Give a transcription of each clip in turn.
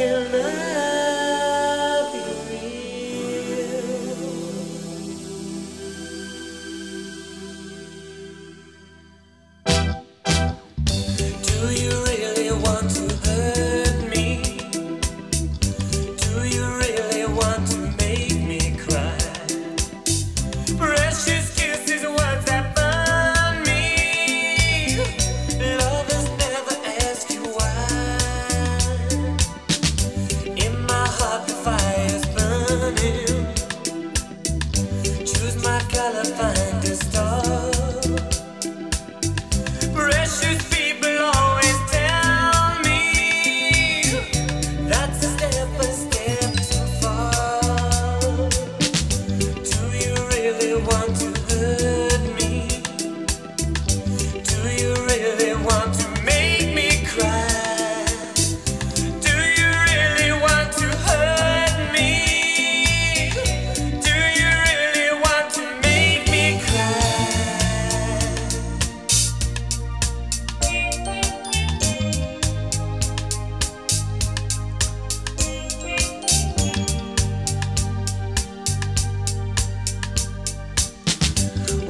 can learn.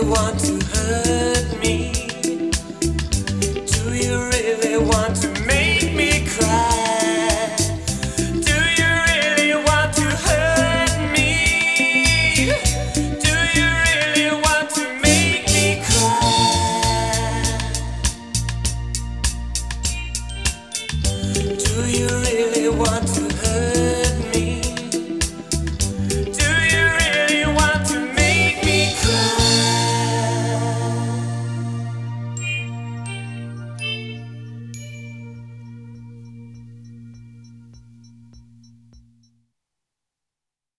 want to hurt.